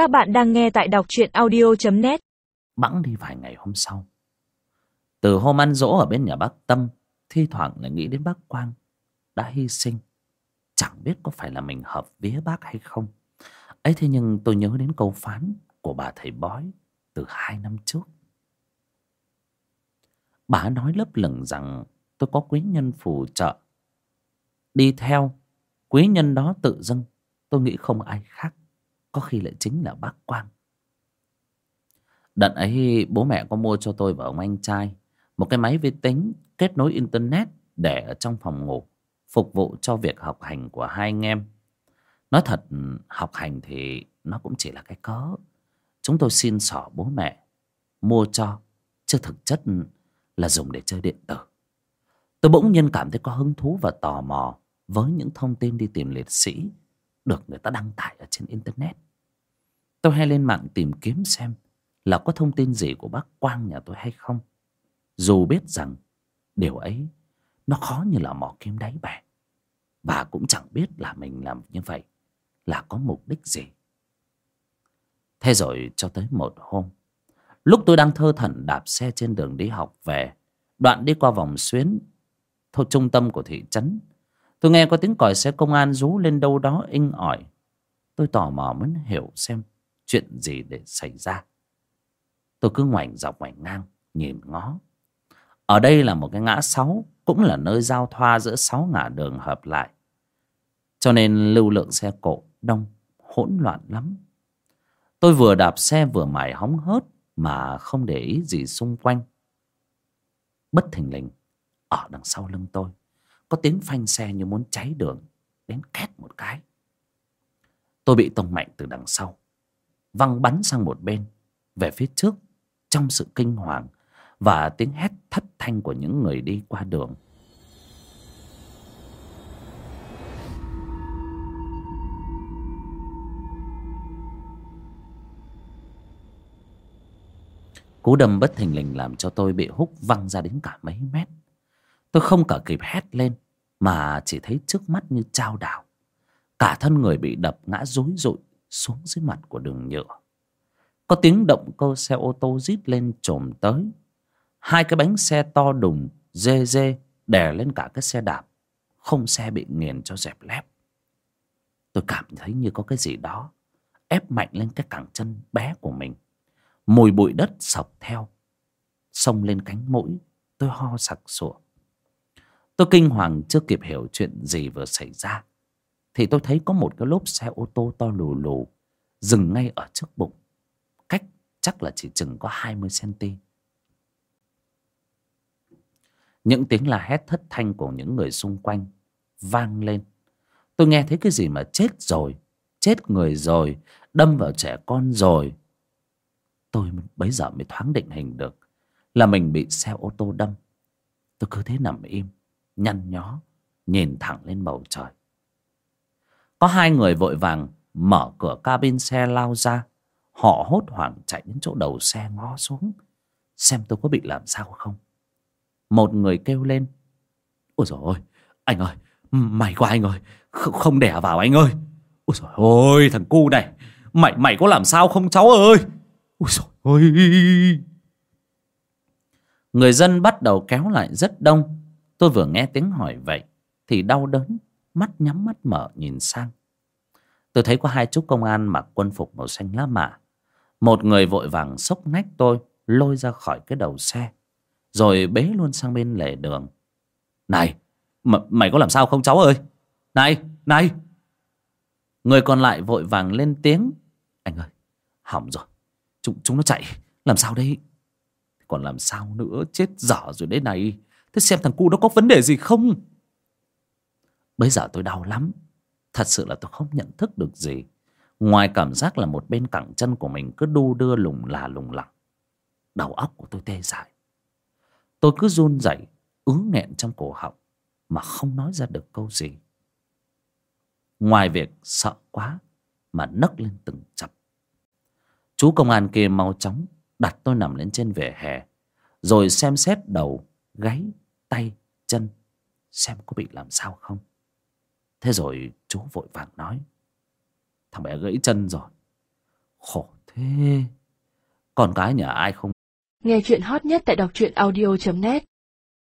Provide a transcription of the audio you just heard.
Các bạn đang nghe tại đọc truyện audio.net Bẵng đi vài ngày hôm sau. Từ hôm ăn dỗ ở bên nhà bác Tâm, Thi thoảng lại nghĩ đến bác Quang. Đã hy sinh. Chẳng biết có phải là mình hợp vía bác hay không. Ấy thế nhưng tôi nhớ đến câu phán Của bà thầy bói Từ hai năm trước. Bà nói lấp lửng rằng Tôi có quý nhân phù trợ. Đi theo, Quý nhân đó tự dưng Tôi nghĩ không ai khác. Có khi lại chính là bác Quang. Đợt ấy, bố mẹ có mua cho tôi và ông anh trai Một cái máy vi tính kết nối internet Để ở trong phòng ngủ, Phục vụ cho việc học hành của hai anh em. Nói thật, học hành thì nó cũng chỉ là cái cớ Chúng tôi xin xỏ bố mẹ Mua cho, Chứ thực chất là dùng để chơi điện tử. Tôi bỗng nhiên cảm thấy có hứng thú và tò mò Với những thông tin đi tìm liệt sĩ Được người ta đăng tải ở trên internet. Tôi hay lên mạng tìm kiếm xem Là có thông tin gì của bác Quang nhà tôi hay không. Dù biết rằng Điều ấy Nó khó như là mỏ kim đáy bể bà cũng chẳng biết là mình làm như vậy Là có mục đích gì. Thế rồi cho tới một hôm, Lúc tôi đang thơ thẩn đạp xe trên đường đi học về, Đoạn đi qua vòng xuyến thuộc trung tâm của thị trấn, Tôi nghe có tiếng còi xe công an rú lên đâu đó inh ỏi. Tôi tò mò muốn hiểu xem Chuyện gì để xảy ra. Tôi cứ ngoảnh dọc ngoảnh ngang, Nhìn ngó. Ở đây là một cái ngã sáu, Cũng là nơi giao thoa giữa sáu ngã đường hợp lại. Cho nên lưu lượng xe cộ đông, Hỗn loạn lắm. Tôi vừa đạp xe vừa mải hóng hớt Mà không để ý gì xung quanh. Bất thình lình, Ở đằng sau lưng tôi, Có tiếng phanh xe như muốn cháy đường, Đến két một cái. Tôi bị tông mạnh từ đằng sau. Văng bắn sang một bên, Về phía trước, Trong sự kinh hoàng Và tiếng hét thất thanh của những người đi qua đường Cú đâm bất thình lình làm cho tôi bị húc văng ra đến cả mấy mét. Tôi không cả kịp hét lên, mà chỉ thấy trước mắt như trao đảo. Cả thân người bị đập ngã rối rụi xuống dưới mặt của đường nhựa. Có tiếng động cơ xe ô tô rít lên trồm tới. Hai cái bánh xe to đùng, dê dê đè lên cả cái xe đạp. Không xe bị nghiền cho dẹp lép. Tôi cảm thấy như có cái gì đó ép mạnh lên cái cẳng chân bé của mình mùi bụi đất sọc theo xông lên cánh mũi tôi ho sặc sụa tôi kinh hoàng chưa kịp hiểu chuyện gì vừa xảy ra thì tôi thấy có một cái lốp xe ô tô to lù lù dừng ngay ở trước bụng. Cách chắc là chỉ chừng có hai mươi cm những tiếng la hét thất thanh của những người xung quanh vang lên. Tôi nghe thấy cái gì mà chết rồi, chết người rồi, đâm vào trẻ con rồi. Tôi bấy giờ mới thoáng định hình được là mình bị xe ô tô đâm. Tôi cứ thế nằm im, nhăn nhó, nhìn thẳng lên bầu trời có hai người vội vàng mở cửa cabin xe lao ra. Họ hốt hoảng chạy đến chỗ đầu xe ngó xuống. Xem tôi có bị làm sao không. Một người kêu lên. Ôi dồi ôi, anh ơi, mày qua anh ơi. Không đẻ vào anh ơi. Ôi dồi ôi, thằng cu này. Mày mày có làm sao không, cháu ơi? Ôi dồi ôi. Người dân bắt đầu kéo lại rất đông. Tôi vừa nghe tiếng hỏi vậy thì đau đớn mắt nhắm mắt mở, nhìn sang. Tôi thấy có hai chú công an mặc quân phục màu xanh lá mạ. Một người vội vàng xốc nách tôi, lôi ra khỏi cái đầu xe, rồi bế luôn sang bên lề đường. Này mày có làm sao không cháu ơi? Này này! Người còn lại vội vàng lên tiếng. Anh ơi, hỏng rồi. Chúng chúng nó chạy. Làm sao đây? Còn làm sao nữa? Chết dở rồi đấy này. Thế xem thằng cu nó có vấn đề gì không? Bây giờ tôi đau lắm. Thật sự là tôi không nhận thức được gì. Ngoài cảm giác là một bên cẳng chân của mình cứ đu đưa lùng là lùng lẳng. Đầu óc của tôi tê dại. Tôi cứ run rẩy, ứ nghẹn trong cổ họng mà không nói ra được câu gì. Ngoài việc sợ quá mà nấc lên từng chập. Chú công an kia mau chóng đặt tôi nằm lên trên vỉa hè, rồi xem xét đầu, gáy, tay, chân xem có bị làm sao không thế rồi chú vội vàng nói, thằng bé gãy chân rồi. Khổ thế. Con cái nhà ai không Nghe chuyện hot nhất tại đọc truyện audio.net